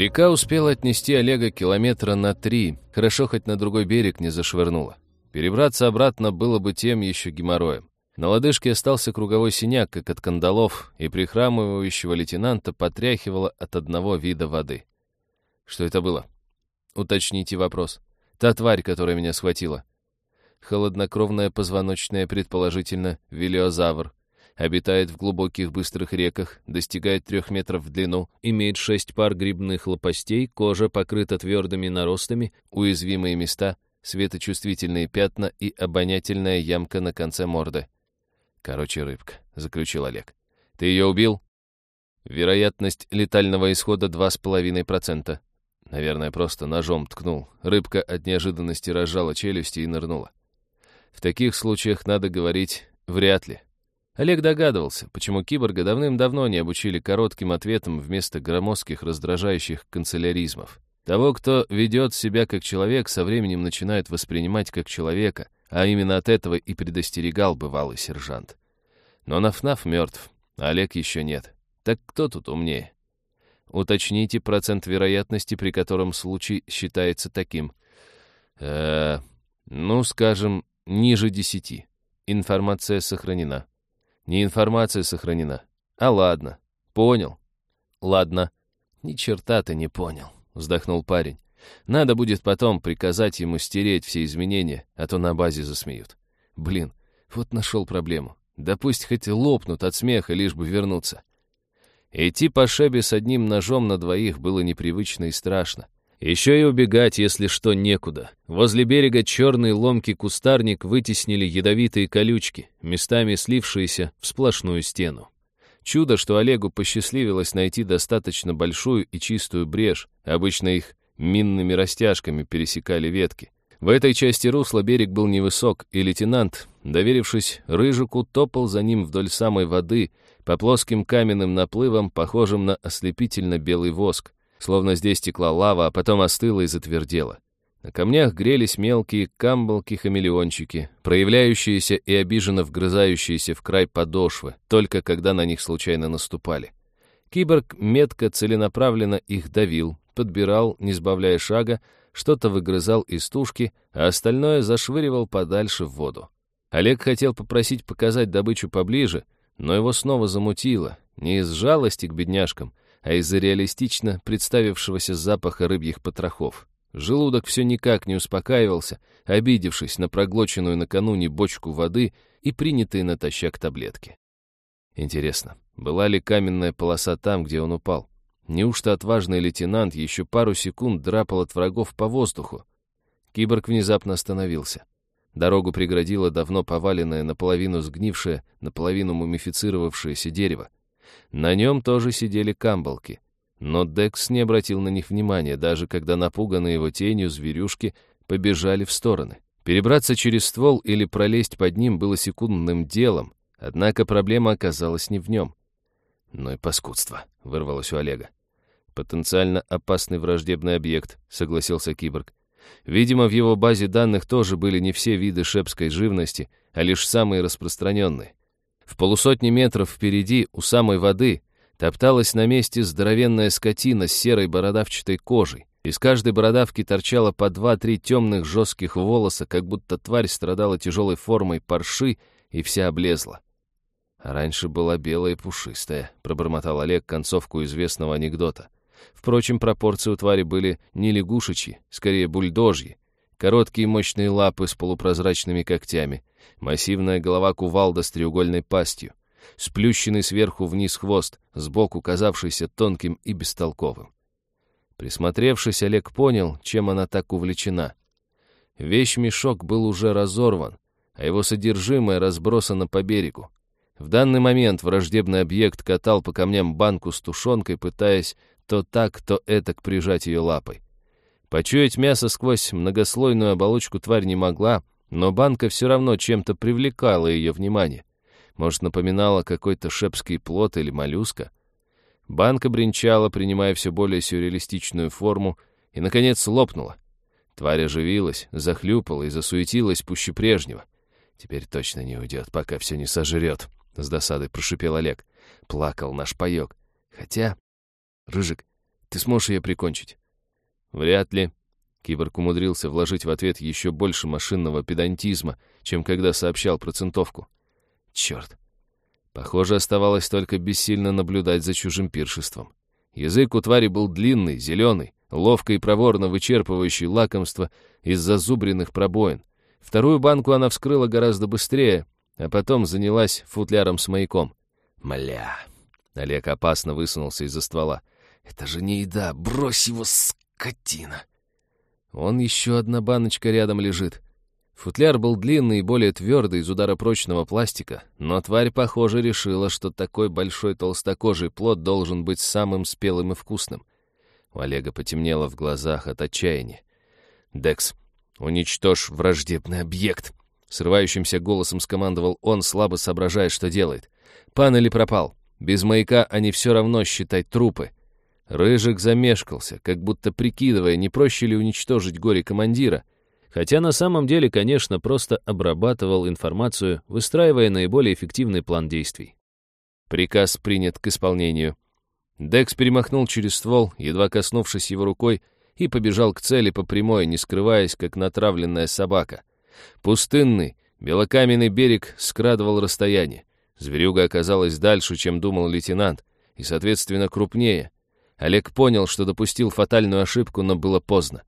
Река успела отнести Олега километра на три, хорошо хоть на другой берег не зашвырнула. Перебраться обратно было бы тем еще геморроем. На лодыжке остался круговой синяк, как от кандалов, и прихрамывающего лейтенанта потряхивало от одного вида воды. Что это было? Уточните вопрос. Та тварь, которая меня схватила. Холоднокровная позвоночная, предположительно, велиозавр, обитает в глубоких быстрых реках, достигает трех метров в длину, имеет шесть пар грибных лопастей, кожа покрыта твердыми наростами, уязвимые места, светочувствительные пятна и обонятельная ямка на конце морды. «Короче, рыбка», — заключил Олег. «Ты ее убил?» «Вероятность летального исхода 2,5%. Наверное, просто ножом ткнул. Рыбка от неожиданности разжала челюсти и нырнула. В таких случаях надо говорить «вряд ли». Олег догадывался, почему киборга давным-давно не обучили коротким ответам вместо громоздких раздражающих канцеляризмов. Того, кто ведет себя как человек, со временем начинают воспринимать как человека, а именно от этого и предостерегал бывалый сержант. Но Нафнаф мертв, а Олег еще нет. Так кто тут умнее? Уточните процент вероятности, при котором случай считается таким. -э ну, скажем, ниже десяти. Информация сохранена. Не информация сохранена. А ладно. Понял. Ладно. Ни черта ты не понял, вздохнул парень. Надо будет потом приказать ему стереть все изменения, а то на базе засмеют. Блин, вот нашел проблему. Да пусть хоть лопнут от смеха, лишь бы вернуться. Идти по шебе с одним ножом на двоих было непривычно и страшно. Еще и убегать, если что, некуда. Возле берега черный ломкий кустарник вытеснили ядовитые колючки, местами слившиеся в сплошную стену. Чудо, что Олегу посчастливилось найти достаточно большую и чистую брешь. Обычно их минными растяжками пересекали ветки. В этой части русла берег был невысок, и лейтенант, доверившись Рыжику, топал за ним вдоль самой воды, по плоским каменным наплывам, похожим на ослепительно белый воск словно здесь текла лава, а потом остыла и затвердела. На камнях грелись мелкие камбалки-хамелеончики, проявляющиеся и обиженно вгрызающиеся в край подошвы, только когда на них случайно наступали. Киборг метко, целенаправленно их давил, подбирал, не сбавляя шага, что-то выгрызал из тушки, а остальное зашвыривал подальше в воду. Олег хотел попросить показать добычу поближе, но его снова замутило, не из жалости к бедняжкам, а из-за реалистично представившегося запаха рыбьих потрохов. Желудок все никак не успокаивался, обидевшись на проглоченную накануне бочку воды и принятые натощак таблетки. Интересно, была ли каменная полоса там, где он упал? Неужто отважный лейтенант еще пару секунд драпал от врагов по воздуху? Киборг внезапно остановился. Дорогу преградило давно поваленное, наполовину сгнившее, наполовину мумифицировавшееся дерево. На нем тоже сидели камбалки. Но Декс не обратил на них внимания, даже когда напуганные его тенью зверюшки побежали в стороны. Перебраться через ствол или пролезть под ним было секундным делом, однако проблема оказалась не в нем. «Ну и паскудство», — вырвалось у Олега. «Потенциально опасный враждебный объект», — согласился киборг. Видимо, в его базе данных тоже были не все виды шепской живности, а лишь самые распространенные. В полусотни метров впереди, у самой воды, топталась на месте здоровенная скотина с серой бородавчатой кожей. Из каждой бородавки торчало по два-три темных жестких волоса, как будто тварь страдала тяжелой формой парши и вся облезла. А раньше была белая и пушистая, пробормотал Олег концовку известного анекдота. Впрочем, пропорции у твари были не лягушечьи, скорее бульдожьи. Короткие мощные лапы с полупрозрачными когтями, массивная голова кувалда с треугольной пастью, сплющенный сверху вниз хвост, сбоку казавшийся тонким и бестолковым. Присмотревшись, Олег понял, чем она так увлечена. Вещь-мешок был уже разорван, а его содержимое разбросано по берегу. В данный момент враждебный объект катал по камням банку с тушенкой, пытаясь то так, то этак прижать ее лапой. Почуять мясо сквозь многослойную оболочку тварь не могла, но банка все равно чем-то привлекала ее внимание. Может, напоминала какой-то шепский плод или моллюска. Банка бренчала, принимая все более сюрреалистичную форму, и, наконец, лопнула. Тварь оживилась, захлюпала и засуетилась пуще прежнего. «Теперь точно не уйдет, пока все не сожрет», — с досадой прошипел Олег. Плакал наш паек. Хотя... Рыжик, Ты сможешь ее прикончить?» «Вряд ли». Киборг умудрился вложить в ответ еще больше машинного педантизма, чем когда сообщал процентовку. Черт. Похоже, оставалось только бессильно наблюдать за чужим пиршеством. Язык у твари был длинный, зеленый, ловко и проворно вычерпывающий лакомство из зазубренных пробоин. Вторую банку она вскрыла гораздо быстрее, а потом занялась футляром с маяком. «Мля!» Олег опасно высунулся из-за ствола. «Это же не еда! Брось его, скотина!» Он еще одна баночка рядом лежит. Футляр был длинный и более твердый из ударопрочного пластика, но тварь, похоже, решила, что такой большой толстокожий плод должен быть самым спелым и вкусным. У Олега потемнело в глазах от отчаяния. «Декс, уничтожь враждебный объект!» Срывающимся голосом скомандовал он, слабо соображая, что делает. «Пан или пропал? Без маяка они все равно считать трупы». Рыжик замешкался, как будто прикидывая, не проще ли уничтожить горе командира — Хотя на самом деле, конечно, просто обрабатывал информацию, выстраивая наиболее эффективный план действий. Приказ принят к исполнению. Декс перемахнул через ствол, едва коснувшись его рукой, и побежал к цели по прямой, не скрываясь, как натравленная собака. Пустынный, белокаменный берег скрадывал расстояние. Зверюга оказалась дальше, чем думал лейтенант, и, соответственно, крупнее. Олег понял, что допустил фатальную ошибку, но было поздно.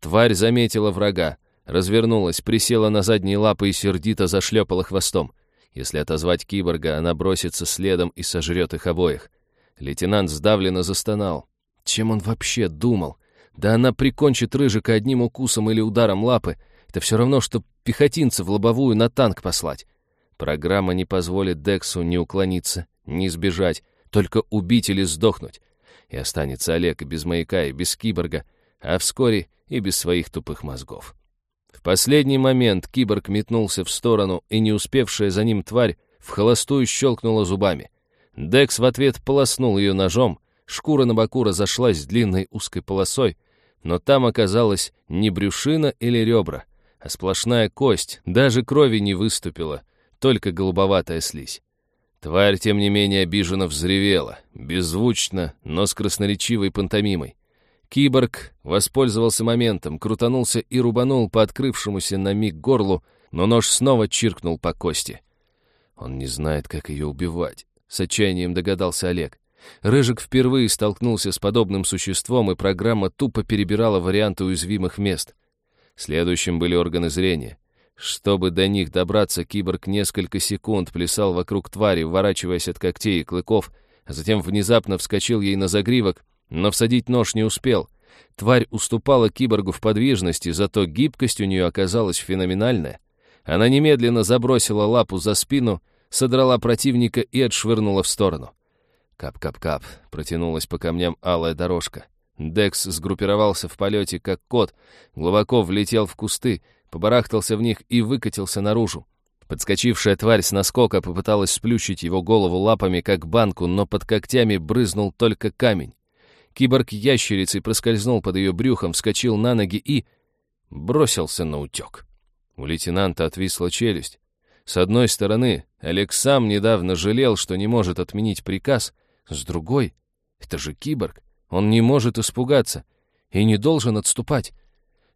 Тварь заметила врага, развернулась, присела на задние лапы и сердито зашлепала хвостом. Если отозвать киборга, она бросится следом и сожрет их обоих. Лейтенант сдавленно застонал. Чем он вообще думал? Да она прикончит Рыжика одним укусом или ударом лапы. Это все равно, что пехотинца в лобовую на танк послать. Программа не позволит Дексу ни уклониться, ни сбежать, только убить или сдохнуть. И останется Олег и без маяка, и без киборга, а вскоре и без своих тупых мозгов. В последний момент киборг метнулся в сторону, и не успевшая за ним тварь в холостую щелкнула зубами. Декс в ответ полоснул ее ножом, шкура на боку разошлась длинной узкой полосой, но там оказалась не брюшина или ребра, а сплошная кость, даже крови не выступила, только голубоватая слизь. Тварь, тем не менее, обиженно взревела, беззвучно, но с красноречивой пантомимой. Киборг воспользовался моментом, крутанулся и рубанул по открывшемуся на миг горлу, но нож снова чиркнул по кости. Он не знает, как ее убивать, с отчаянием догадался Олег. Рыжик впервые столкнулся с подобным существом, и программа тупо перебирала варианты уязвимых мест. Следующим были органы зрения. Чтобы до них добраться, киборг несколько секунд плясал вокруг твари, ворачиваясь от когтей и клыков, а затем внезапно вскочил ей на загривок, но всадить нож не успел. Тварь уступала киборгу в подвижности, зато гибкость у нее оказалась феноменальная. Она немедленно забросила лапу за спину, содрала противника и отшвырнула в сторону. Кап-кап-кап, протянулась по камням алая дорожка. Декс сгруппировался в полете, как кот, глубоко влетел в кусты, побарахтался в них и выкатился наружу. Подскочившая тварь с наскока попыталась сплющить его голову лапами, как банку, но под когтями брызнул только камень. Киборг ящерицей проскользнул под ее брюхом, вскочил на ноги и... бросился на утек. У лейтенанта отвисла челюсть. С одной стороны, Олег сам недавно жалел, что не может отменить приказ. С другой, это же киборг. Он не может испугаться и не должен отступать.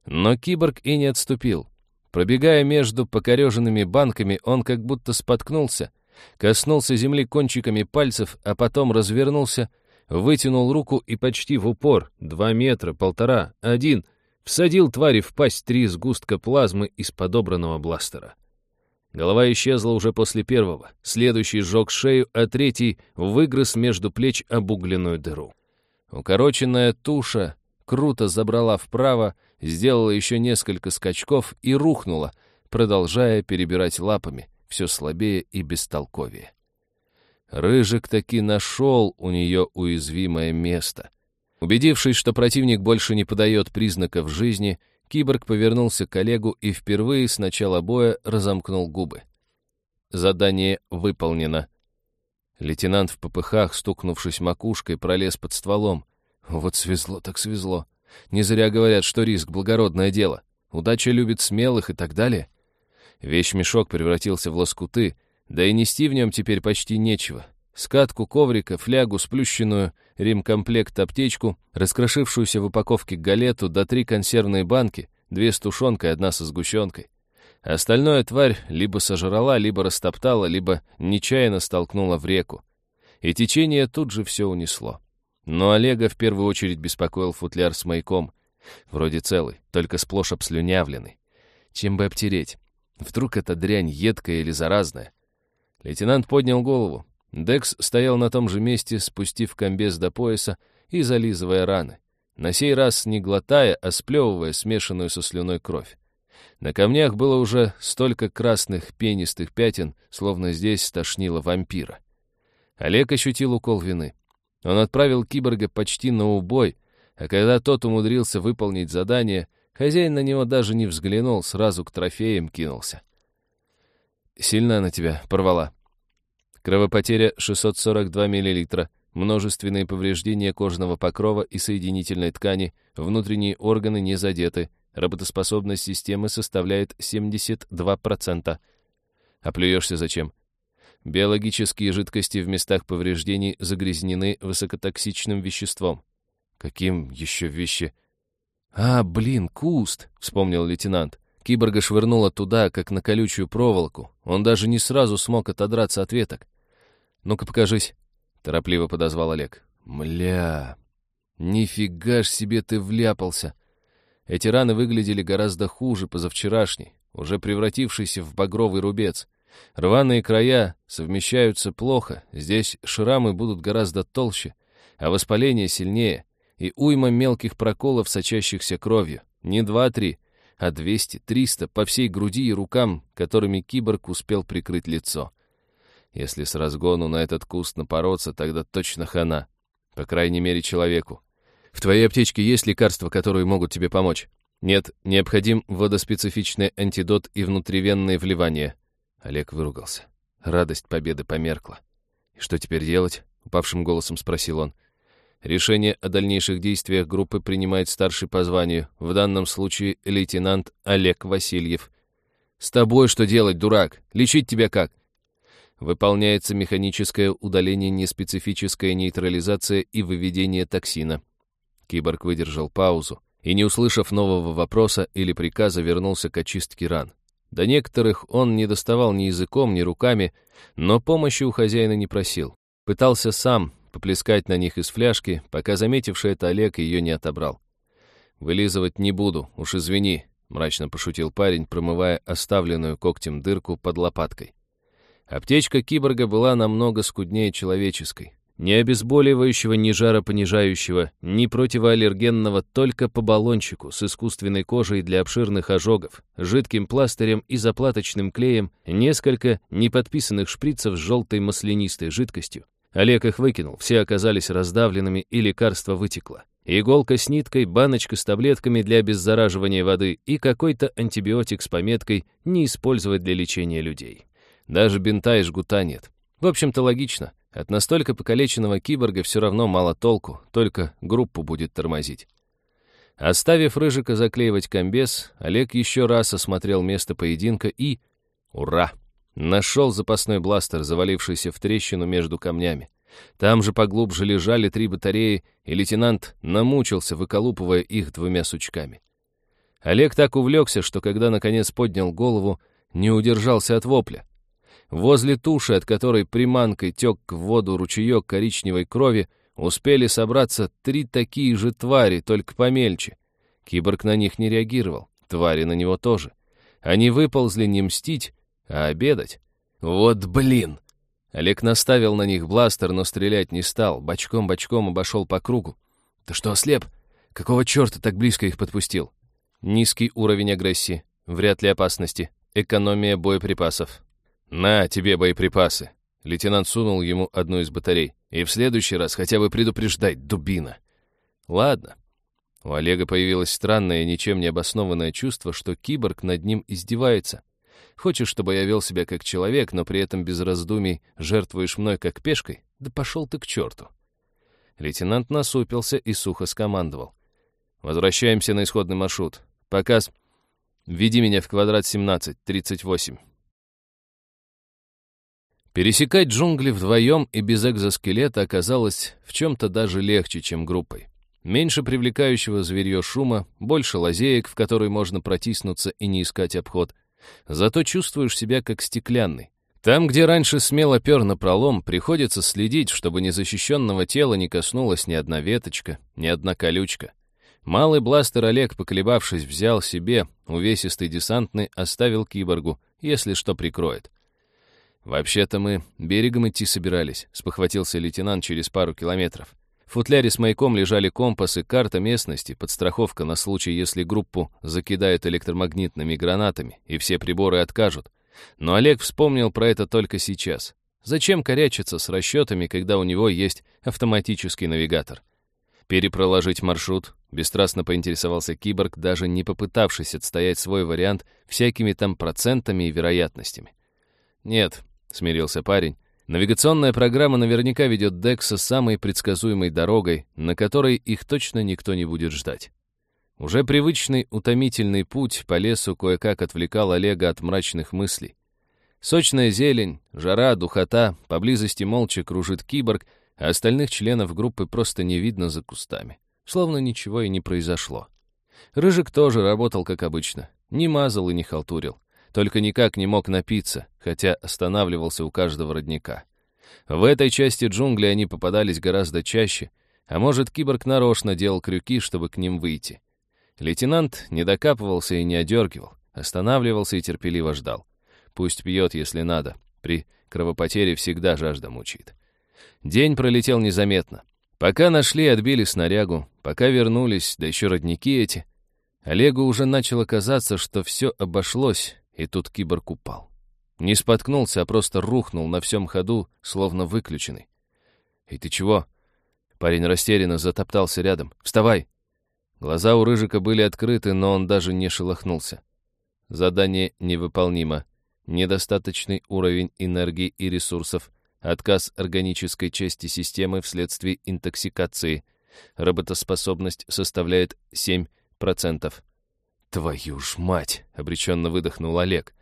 Но киборг и не отступил. Пробегая между покореженными банками, он как будто споткнулся, коснулся земли кончиками пальцев, а потом развернулся вытянул руку и почти в упор, два метра, полтора, один, всадил твари в пасть три сгустка плазмы из подобранного бластера. Голова исчезла уже после первого, следующий сжег шею, а третий выгрыз между плеч обугленную дыру. Укороченная туша круто забрала вправо, сделала еще несколько скачков и рухнула, продолжая перебирать лапами, все слабее и бестолковее. Рыжик таки нашел у нее уязвимое место. Убедившись, что противник больше не подает признаков жизни, киборг повернулся к коллегу и впервые с начала боя разомкнул губы. Задание выполнено. Лейтенант в попыхах, стукнувшись макушкой, пролез под стволом. Вот свезло так свезло. Не зря говорят, что риск — благородное дело. Удача любит смелых и так далее. Вещь-мешок превратился в лоскуты — да и нести в нем теперь почти нечего. скатку коврика, флягу, сплющенную, ремкомплект аптечку, раскрошившуюся в упаковке галету, да три консервные банки, две с тушенкой, одна со сгущенкой. Остальное тварь либо сожрала, либо растоптала, либо нечаянно столкнула в реку. И течение тут же все унесло. Но Олега в первую очередь беспокоил футляр с маяком. Вроде целый, только сплошь обслюнявленный. Чем бы обтереть? Вдруг эта дрянь едкая или заразная? Лейтенант поднял голову. Декс стоял на том же месте, спустив комбез до пояса и зализывая раны. На сей раз не глотая, а сплевывая смешанную со слюной кровь. На камнях было уже столько красных пенистых пятен, словно здесь стошнило вампира. Олег ощутил укол вины. Он отправил киборга почти на убой, а когда тот умудрился выполнить задание, хозяин на него даже не взглянул, сразу к трофеям кинулся. «Сильно она тебя порвала?» Кровопотеря 642 мл, множественные повреждения кожного покрова и соединительной ткани, внутренние органы не задеты, работоспособность системы составляет 72%. А плюешься зачем? Биологические жидкости в местах повреждений загрязнены высокотоксичным веществом. Каким еще вещи? А, блин, куст, вспомнил лейтенант. Киборга швырнула туда, как на колючую проволоку. Он даже не сразу смог отодраться от веток. «Ну-ка, покажись», — торопливо подозвал Олег. «Мля, нифига ж себе ты вляпался!» Эти раны выглядели гораздо хуже позавчерашней, уже превратившейся в багровый рубец. Рваные края совмещаются плохо, здесь шрамы будут гораздо толще, а воспаление сильнее, и уйма мелких проколов, сочащихся кровью. Не два-три, а двести, триста по всей груди и рукам, которыми киборг успел прикрыть лицо. Если с разгону на этот куст напороться, тогда точно хана. По крайней мере, человеку. В твоей аптечке есть лекарства, которые могут тебе помочь? Нет, необходим водоспецифичный антидот и внутривенные вливания. Олег выругался. Радость победы померкла. «И что теперь делать?» — упавшим голосом спросил он. «Решение о дальнейших действиях группы принимает старший по званию, в данном случае лейтенант Олег Васильев. С тобой что делать, дурак? Лечить тебя как? Выполняется механическое удаление, неспецифическая нейтрализация и выведение токсина. Киборг выдержал паузу и, не услышав нового вопроса или приказа, вернулся к очистке ран. До некоторых он не доставал ни языком, ни руками, но помощи у хозяина не просил. Пытался сам поплескать на них из фляжки, пока заметивший это Олег ее не отобрал. «Вылизывать не буду, уж извини», — мрачно пошутил парень, промывая оставленную когтем дырку под лопаткой. Аптечка киборга была намного скуднее человеческой. Ни обезболивающего, ни жаропонижающего, ни противоаллергенного, только по баллончику с искусственной кожей для обширных ожогов, жидким пластырем и заплаточным клеем, несколько неподписанных шприцев с желтой маслянистой жидкостью. Олег их выкинул, все оказались раздавленными и лекарство вытекло. Иголка с ниткой, баночка с таблетками для обеззараживания воды и какой-то антибиотик с пометкой «Не использовать для лечения людей». Даже бинта и жгута нет. В общем-то, логично. От настолько покалеченного киборга все равно мало толку, только группу будет тормозить. Оставив Рыжика заклеивать комбез, Олег еще раз осмотрел место поединка и... Ура! Нашел запасной бластер, завалившийся в трещину между камнями. Там же поглубже лежали три батареи, и лейтенант намучился, выколупывая их двумя сучками. Олег так увлекся, что когда наконец поднял голову, не удержался от вопля. Возле туши, от которой приманкой тек в воду ручеек коричневой крови, успели собраться три такие же твари, только помельче. Киборг на них не реагировал, твари на него тоже. Они выползли не мстить, а обедать. Вот блин! Олег наставил на них бластер, но стрелять не стал, бочком-бочком обошел по кругу. «Ты что, ослеп? Какого черта так близко их подпустил?» Низкий уровень агрессии, вряд ли опасности, экономия боеприпасов, «На тебе боеприпасы!» Лейтенант сунул ему одну из батарей. «И в следующий раз хотя бы предупреждать, дубина!» «Ладно». У Олега появилось странное, ничем не обоснованное чувство, что киборг над ним издевается. Хочешь, чтобы я вел себя как человек, но при этом без раздумий жертвуешь мной как пешкой? Да пошел ты к черту. Лейтенант насупился и сухо скомандовал. Возвращаемся на исходный маршрут. Показ. Веди меня в квадрат 17, 38. Пересекать джунгли вдвоем и без экзоскелета оказалось в чем-то даже легче, чем группой. Меньше привлекающего зверье шума, больше лазеек, в которые можно протиснуться и не искать обход. Зато чувствуешь себя как стеклянный. Там, где раньше смело пер на пролом, приходится следить, чтобы незащищенного тела не коснулась ни одна веточка, ни одна колючка. Малый бластер Олег, поколебавшись, взял себе, увесистый десантный оставил киборгу, если что прикроет. «Вообще-то мы берегом идти собирались», — спохватился лейтенант через пару километров. В футляре с маяком лежали компасы, карта местности, подстраховка на случай, если группу закидают электромагнитными гранатами, и все приборы откажут. Но Олег вспомнил про это только сейчас. Зачем корячиться с расчетами, когда у него есть автоматический навигатор? Перепроложить маршрут, бесстрастно поинтересовался киборг, даже не попытавшись отстоять свой вариант всякими там процентами и вероятностями. «Нет», — смирился парень, Навигационная программа наверняка ведет Декса самой предсказуемой дорогой, на которой их точно никто не будет ждать. Уже привычный утомительный путь по лесу кое-как отвлекал Олега от мрачных мыслей. Сочная зелень, жара, духота, поблизости молча кружит киборг, а остальных членов группы просто не видно за кустами. Словно ничего и не произошло. Рыжик тоже работал как обычно. Не мазал и не халтурил только никак не мог напиться, хотя останавливался у каждого родника. В этой части джунглей они попадались гораздо чаще, а может, киборг нарочно делал крюки, чтобы к ним выйти. Лейтенант не докапывался и не одергивал, останавливался и терпеливо ждал. Пусть пьет, если надо. При кровопотере всегда жажда мучит. День пролетел незаметно. Пока нашли и отбили снарягу, пока вернулись, да еще родники эти. Олегу уже начало казаться, что все обошлось, и тут киборг упал. Не споткнулся, а просто рухнул на всем ходу, словно выключенный. «И ты чего?» Парень растерянно затоптался рядом. «Вставай!» Глаза у Рыжика были открыты, но он даже не шелохнулся. Задание невыполнимо. Недостаточный уровень энергии и ресурсов. Отказ органической части системы вследствие интоксикации. Работоспособность составляет 7%. «Твою ж мать!» — обреченно выдохнул Олег.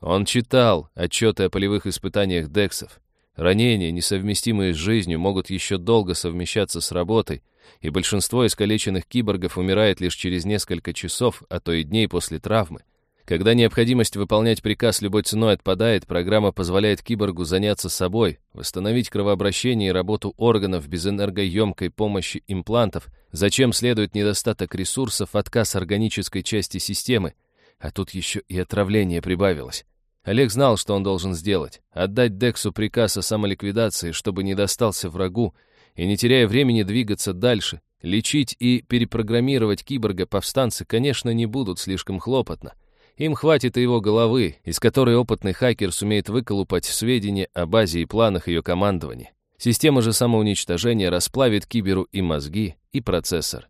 Он читал отчеты о полевых испытаниях Дексов. Ранения, несовместимые с жизнью, могут еще долго совмещаться с работой, и большинство искалеченных киборгов умирает лишь через несколько часов, а то и дней после травмы. Когда необходимость выполнять приказ любой ценой отпадает, программа позволяет киборгу заняться собой, восстановить кровообращение и работу органов без энергоемкой помощи имплантов, зачем следует недостаток ресурсов, отказ органической части системы. А тут еще и отравление прибавилось. Олег знал, что он должен сделать. Отдать Дексу приказ о самоликвидации, чтобы не достался врагу, и, не теряя времени, двигаться дальше. Лечить и перепрограммировать киборга повстанцы, конечно, не будут слишком хлопотно. Им хватит и его головы, из которой опытный хакер сумеет выколупать сведения о базе и планах ее командования. Система же самоуничтожения расплавит киберу и мозги, и процессор.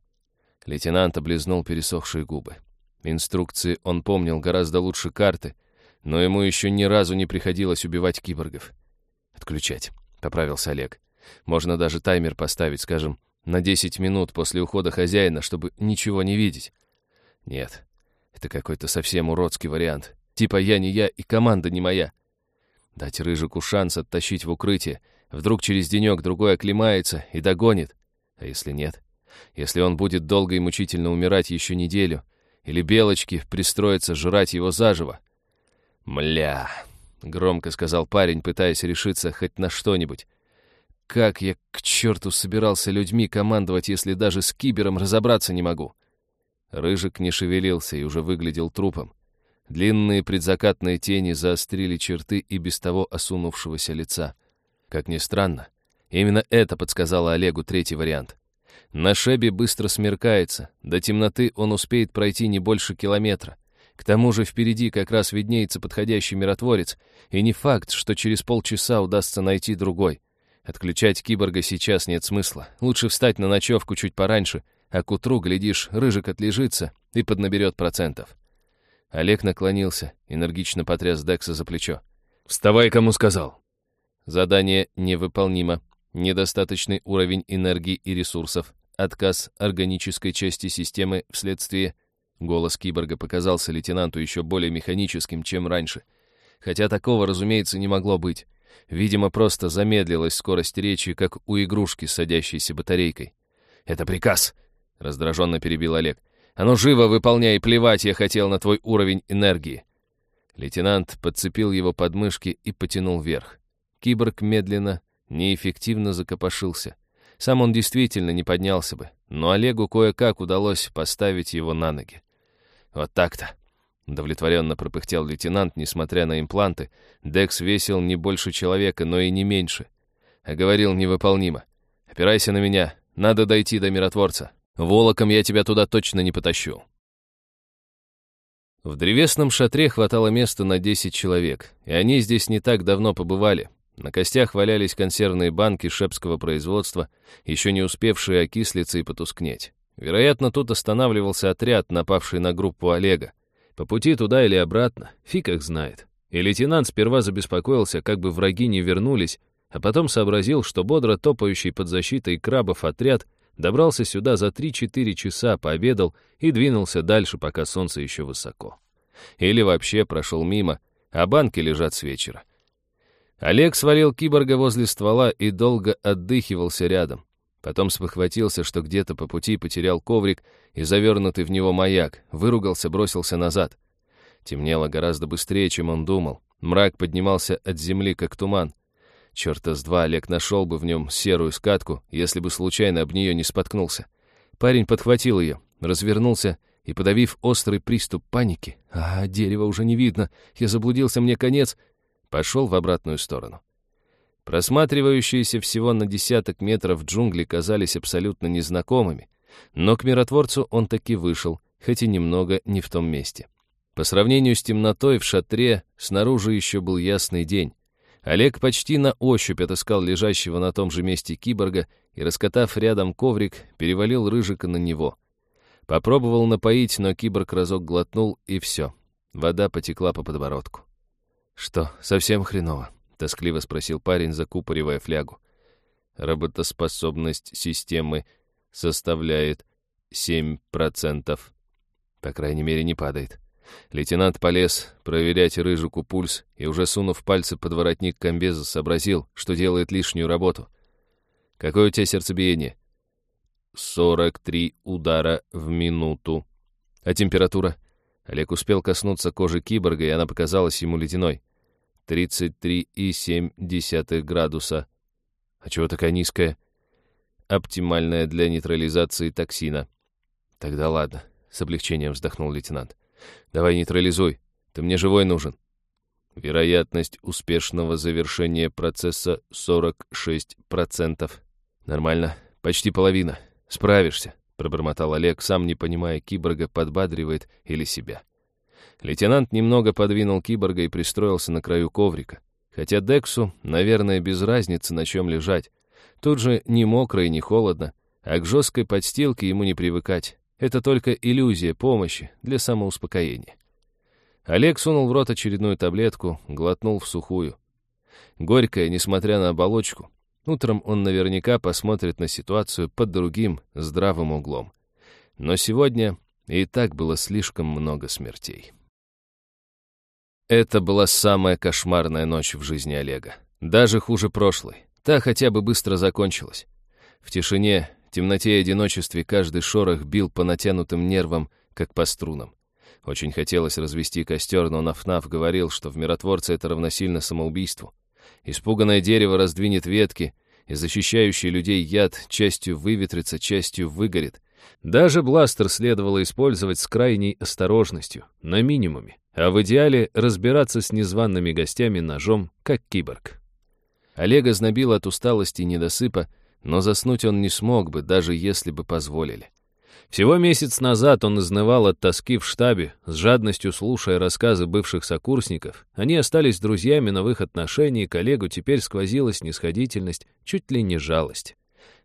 Лейтенант облизнул пересохшие губы. Инструкции он помнил гораздо лучше карты, но ему еще ни разу не приходилось убивать киборгов. «Отключать», — поправился Олег. «Можно даже таймер поставить, скажем, на 10 минут после ухода хозяина, чтобы ничего не видеть». «Нет, это какой-то совсем уродский вариант. Типа я не я и команда не моя. Дать Рыжику шанс оттащить в укрытие. Вдруг через денек-другой оклемается и догонит. А если нет? Если он будет долго и мучительно умирать еще неделю? Или белочки пристроятся жрать его заживо? «Мля!» — громко сказал парень, пытаясь решиться хоть на что-нибудь. «Как я к черту собирался людьми командовать, если даже с кибером разобраться не могу?» Рыжик не шевелился и уже выглядел трупом. Длинные предзакатные тени заострили черты и без того осунувшегося лица. Как ни странно, именно это подсказало Олегу третий вариант. На шебе быстро смеркается, до темноты он успеет пройти не больше километра. К тому же впереди как раз виднеется подходящий миротворец, и не факт, что через полчаса удастся найти другой. Отключать киборга сейчас нет смысла. Лучше встать на ночевку чуть пораньше — а к утру, глядишь, рыжик отлежится и поднаберет процентов. Олег наклонился, энергично потряс Декса за плечо. «Вставай, кому сказал!» Задание невыполнимо. Недостаточный уровень энергии и ресурсов. Отказ органической части системы вследствие... Голос киборга показался лейтенанту еще более механическим, чем раньше. хотя такого, разумеется, не могло быть. Видимо, просто замедлилась скорость речи, как у игрушки с садящейся батарейкой. «Это приказ!» — раздраженно перебил Олег. «А ну живо выполняй, плевать я хотел на твой уровень энергии!» Лейтенант подцепил его подмышки и потянул вверх. Киборг медленно, неэффективно закопошился. Сам он действительно не поднялся бы, но Олегу кое-как удалось поставить его на ноги. «Вот так-то!» — удовлетворенно пропыхтел лейтенант, несмотря на импланты. Декс весил не больше человека, но и не меньше. А говорил невыполнимо. «Опирайся на меня, надо дойти до миротворца. Волоком я тебя туда точно не потащу». В древесном шатре хватало места на 10 человек, и они здесь не так давно побывали. На костях валялись консервные банки шепского производства, еще не успевшие окислиться и потускнеть. Вероятно, тут останавливался отряд, напавший на группу Олега. По пути туда или обратно, фиг их знает. И лейтенант сперва забеспокоился, как бы враги не вернулись, а потом сообразил, что бодро топающий под защитой крабов отряд добрался сюда за 3-4 часа, пообедал и двинулся дальше, пока солнце еще высоко. Или вообще прошел мимо, а банки лежат с вечера. Олег свалил киборга возле ствола и долго отдыхивался рядом. Потом спохватился, что где-то по пути потерял коврик и завернутый в него маяк, выругался, бросился назад. Темнело гораздо быстрее, чем он думал. Мрак поднимался от земли, как туман. Чёрта с два Олег нашел бы в нем серую скатку, если бы случайно об нее не споткнулся. Парень подхватил ее, развернулся и, подавив острый приступ паники, «А, дерево уже не видно, я заблудился, мне конец», пошел в обратную сторону. Просматривающиеся всего на десяток метров джунгли казались абсолютно незнакомыми, но к миротворцу он таки вышел, хоть и немного не в том месте. По сравнению с темнотой в шатре снаружи еще был ясный день. Олег почти на ощупь отыскал лежащего на том же месте киборга и, раскатав рядом коврик, перевалил рыжика на него. Попробовал напоить, но киборг разок глотнул, и все. Вода потекла по подбородку. «Что, совсем хреново?» — тоскливо спросил парень, закупоривая флягу. «Работоспособность системы составляет семь процентов. По крайней мере, не падает». Лейтенант полез проверять рыжику пульс и, уже сунув пальцы под воротник комбеза, сообразил, что делает лишнюю работу. «Какое у тебя сердцебиение?» «Сорок три удара в минуту». «А температура?» Олег успел коснуться кожи киборга, и она показалась ему ледяной. 33,7 градуса. А чего такая низкая? Оптимальная для нейтрализации токсина. Тогда ладно, с облегчением вздохнул лейтенант. Давай нейтрализуй, ты мне живой нужен. Вероятность успешного завершения процесса 46%. Нормально, почти половина. Справишься, пробормотал Олег, сам не понимая, киборга подбадривает или себя. Лейтенант немного подвинул киборга и пристроился на краю коврика. Хотя Дексу, наверное, без разницы, на чем лежать. Тут же ни мокро и ни холодно, а к жесткой подстилке ему не привыкать. Это только иллюзия помощи для самоуспокоения. Олег сунул в рот очередную таблетку, глотнул в сухую. Горькая, несмотря на оболочку. Утром он наверняка посмотрит на ситуацию под другим, здравым углом. Но сегодня и так было слишком много смертей. Это была самая кошмарная ночь в жизни Олега. Даже хуже прошлой. Та хотя бы быстро закончилась. В тишине, темноте и одиночестве каждый шорох бил по натянутым нервам, как по струнам. Очень хотелось развести костер, но Нафнаф говорил, что в миротворце это равносильно самоубийству. Испуганное дерево раздвинет ветки, и защищающий людей яд частью выветрится, частью выгорит. Даже бластер следовало использовать с крайней осторожностью, на минимуме а в идеале разбираться с незваными гостями ножом, как киборг. Олега знобил от усталости и недосыпа, но заснуть он не смог бы, даже если бы позволили. Всего месяц назад он изнывал от тоски в штабе, с жадностью слушая рассказы бывших сокурсников. Они остались друзьями, но в их отношении к теперь сквозила снисходительность, чуть ли не жалость.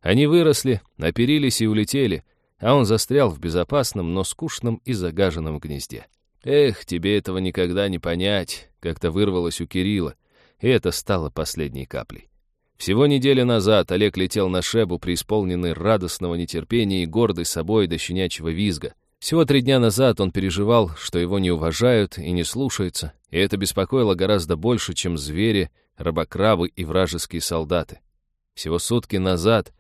Они выросли, оперились и улетели, а он застрял в безопасном, но скучном и загаженном гнезде. «Эх, тебе этого никогда не понять», — как-то вырвалось у Кирилла, и это стало последней каплей. Всего неделю назад Олег летел на Шебу, преисполненный радостного нетерпения и гордый собой до щенячьего визга. Всего три дня назад он переживал, что его не уважают и не слушаются, и это беспокоило гораздо больше, чем звери, рабокрабы и вражеские солдаты. Всего сутки назад...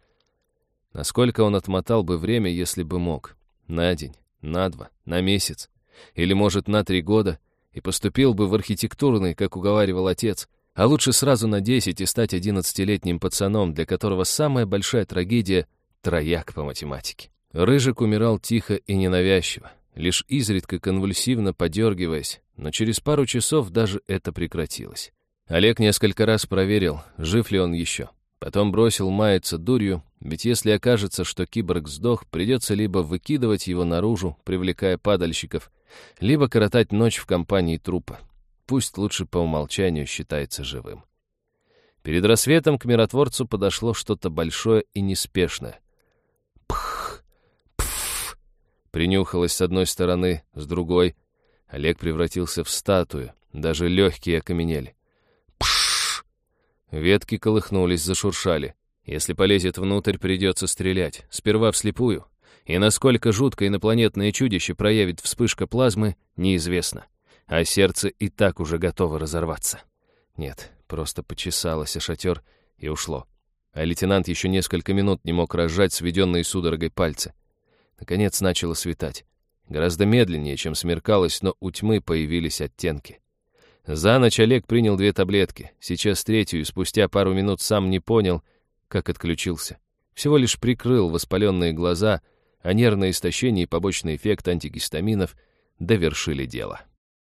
Насколько он отмотал бы время, если бы мог? На день, на два, на месяц? Или, может, на три года? И поступил бы в архитектурный, как уговаривал отец, а лучше сразу на десять и стать одиннадцатилетним пацаном, для которого самая большая трагедия — трояк по математике. Рыжик умирал тихо и ненавязчиво, лишь изредка конвульсивно подергиваясь, но через пару часов даже это прекратилось. Олег несколько раз проверил, жив ли он еще. Потом бросил маяться дурью, ведь если окажется, что киборг сдох, придется либо выкидывать его наружу, привлекая падальщиков, либо коротать ночь в компании трупа. Пусть лучше по умолчанию считается живым. Перед рассветом к миротворцу подошло что-то большое и неспешное. Пх, пф, принюхалось с одной стороны, с другой. Олег превратился в статую, даже легкие окаменели. Ветки колыхнулись, зашуршали. Если полезет внутрь, придется стрелять. Сперва вслепую. И насколько жутко инопланетное чудище проявит вспышка плазмы, неизвестно. А сердце и так уже готово разорваться. Нет, просто почесалось о шатер и ушло. А лейтенант еще несколько минут не мог разжать сведенные судорогой пальцы. Наконец начало светать. Гораздо медленнее, чем смеркалось, но у тьмы появились оттенки. За ночь Олег принял две таблетки, сейчас третью, и спустя пару минут сам не понял, как отключился. Всего лишь прикрыл воспаленные глаза, а нервное истощение и побочный эффект антигистаминов довершили дело.